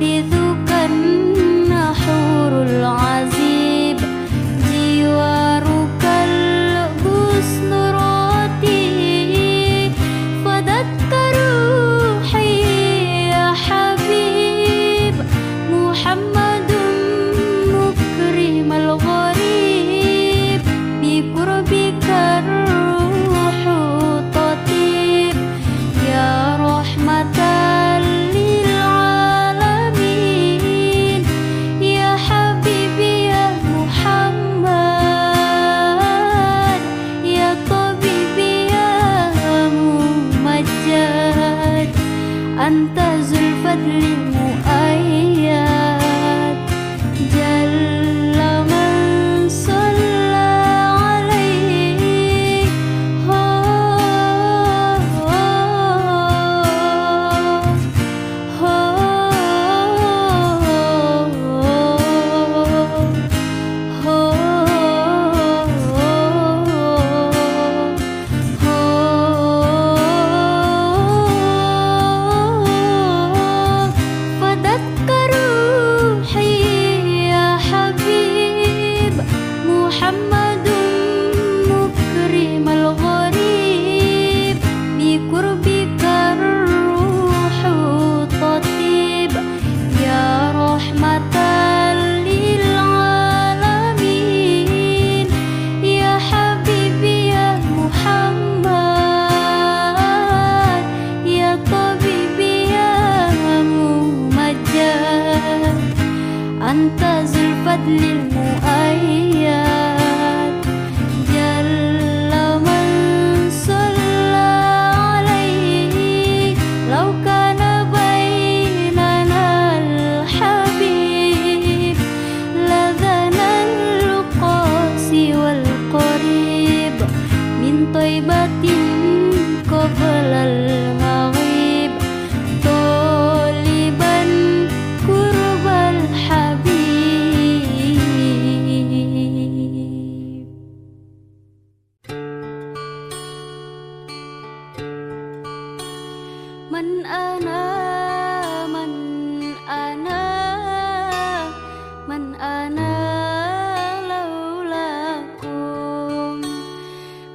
did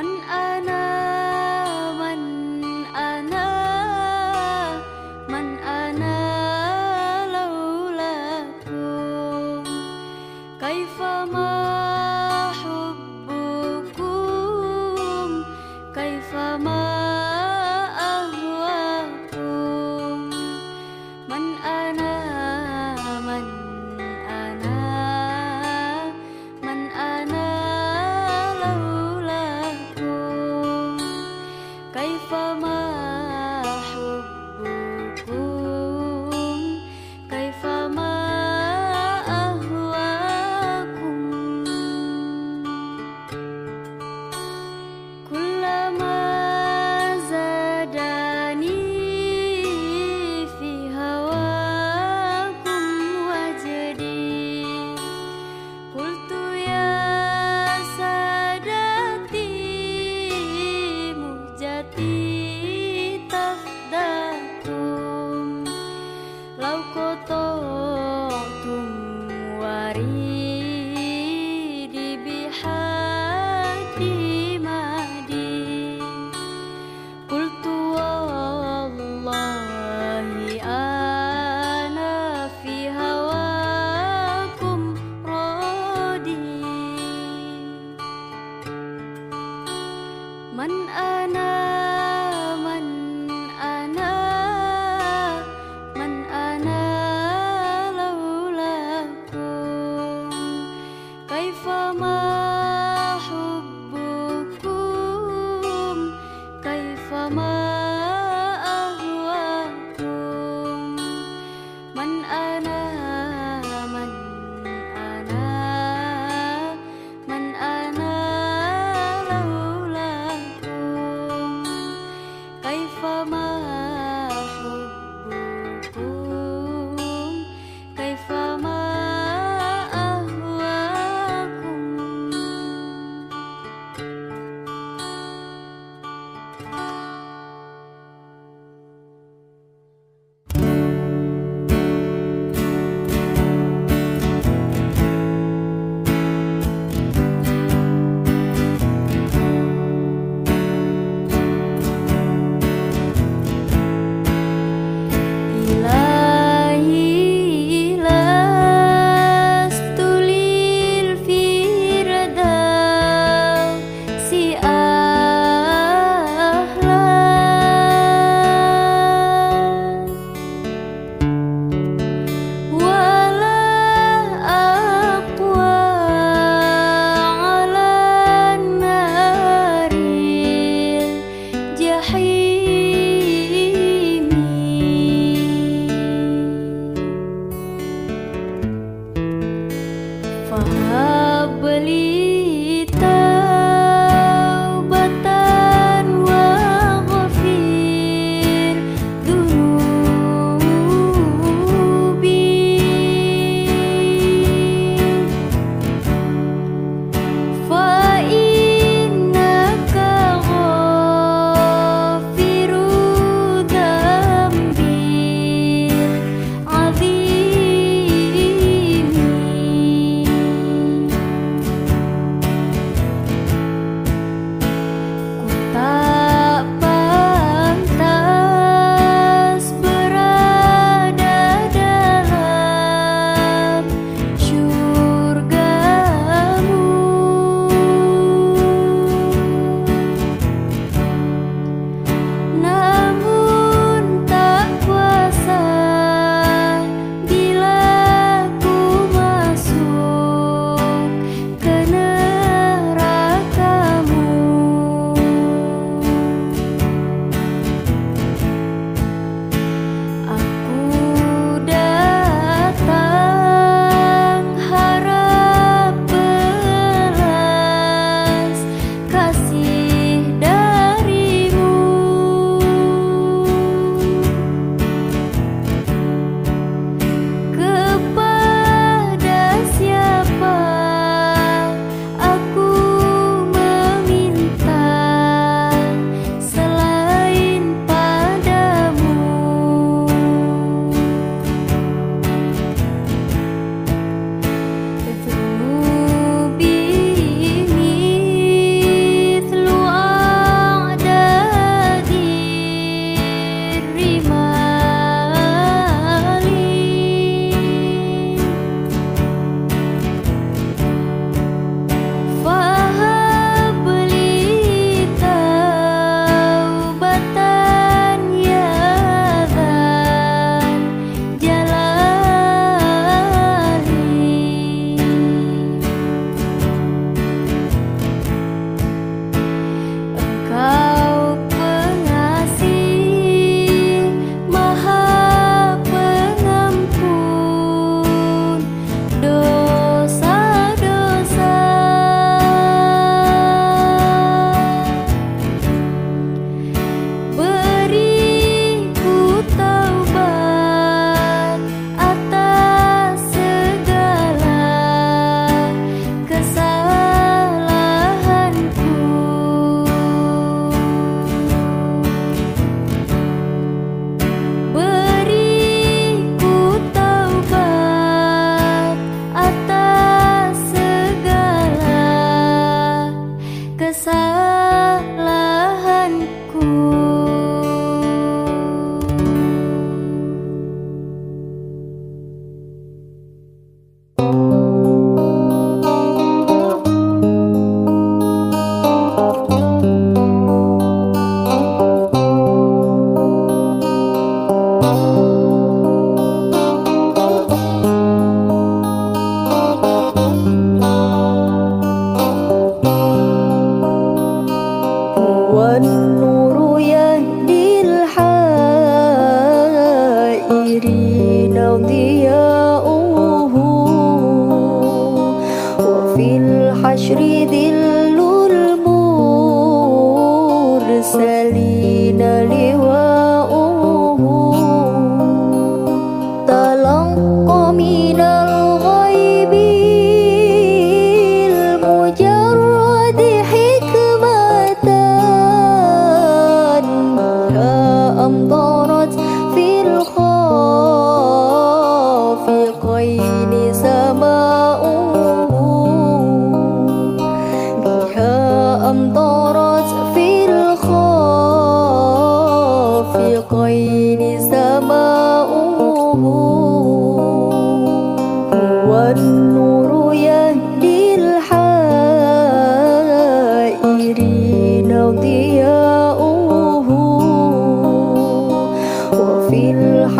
关爱呢？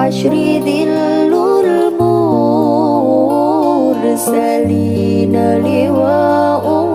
الحشر ذل المرسلين لواؤه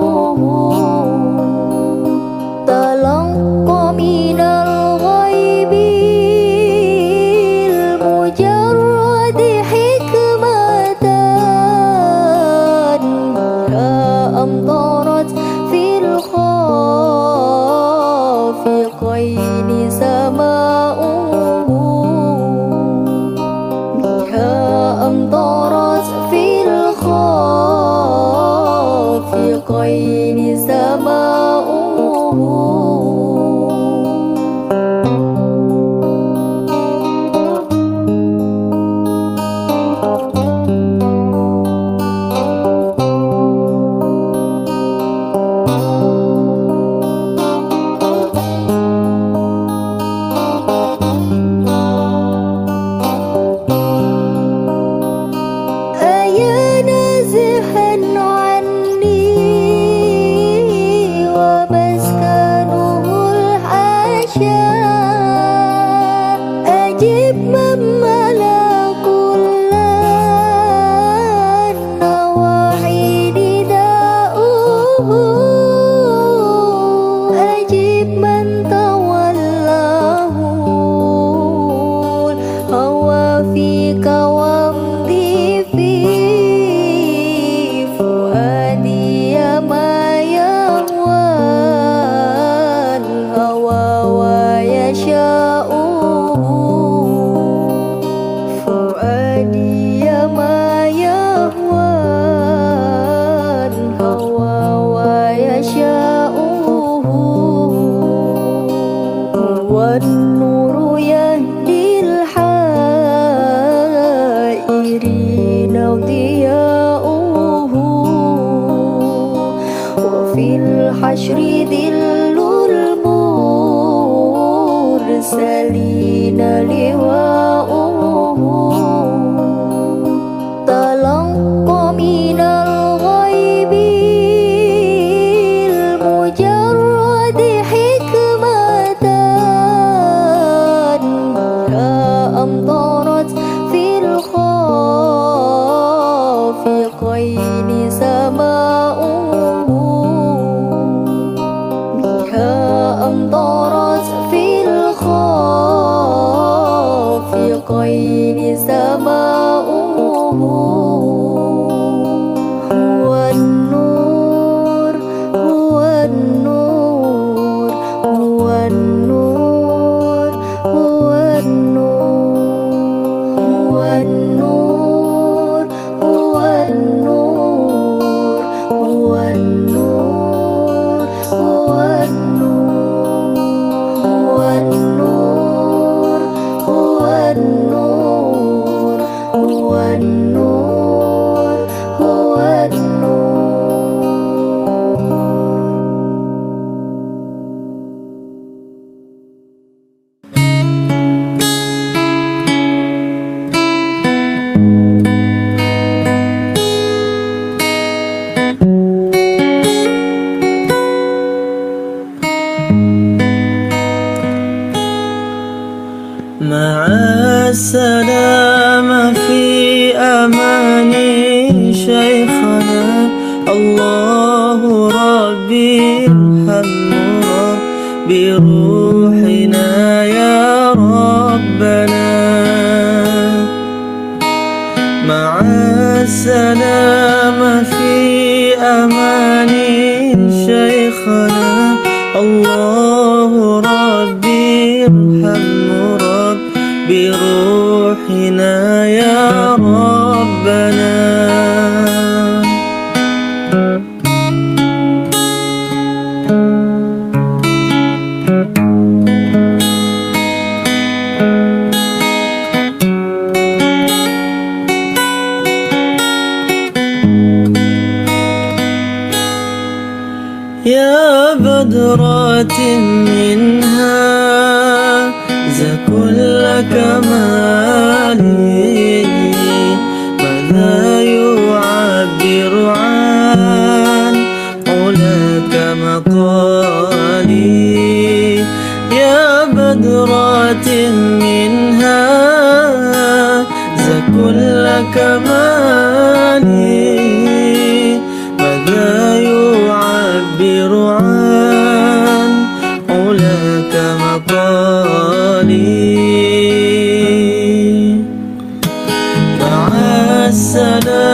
sana.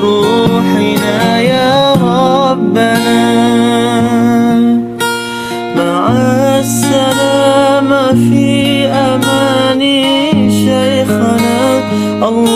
بروحنا يا ربنا. مع السلامة في أمان شيخنا. الله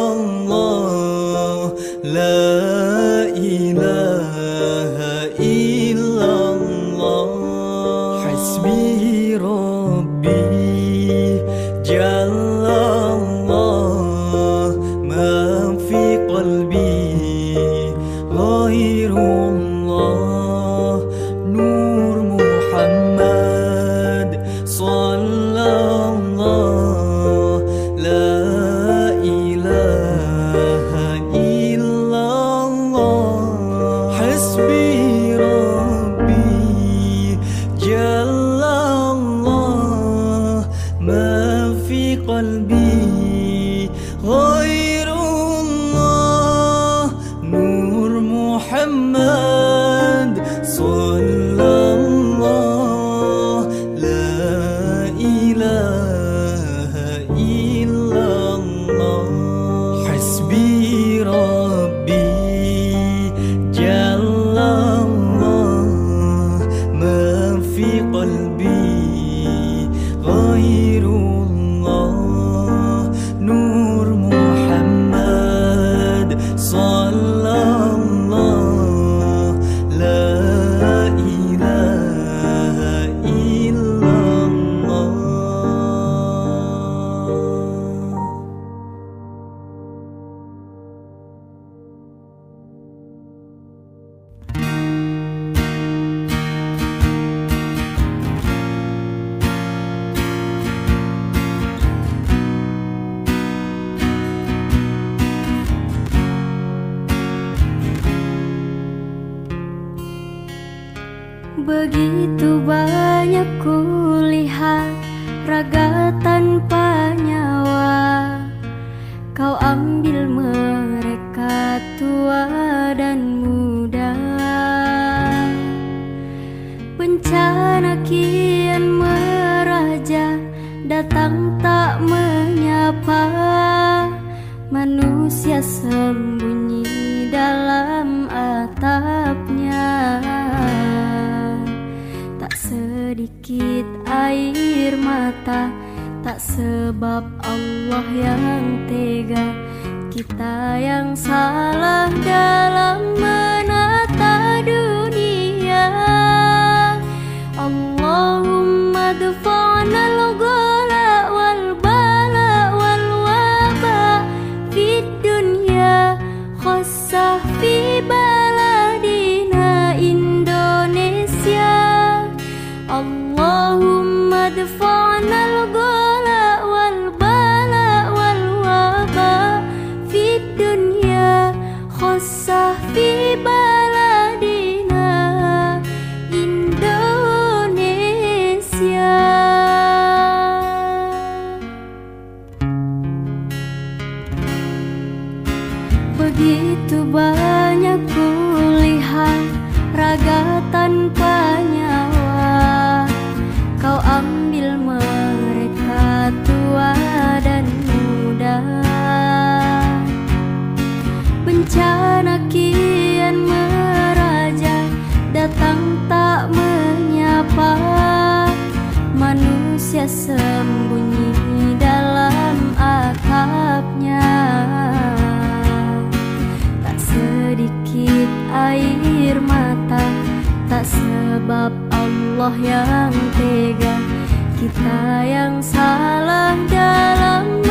datang tak menyapa. Manusia sembunyi dalam atapnya. Tak sedikit air mata Tak sebab Allah yang tega. Kita yang salah dalam menata dunia. Allahu sebab Allah yang tega. Kita yang salah dalam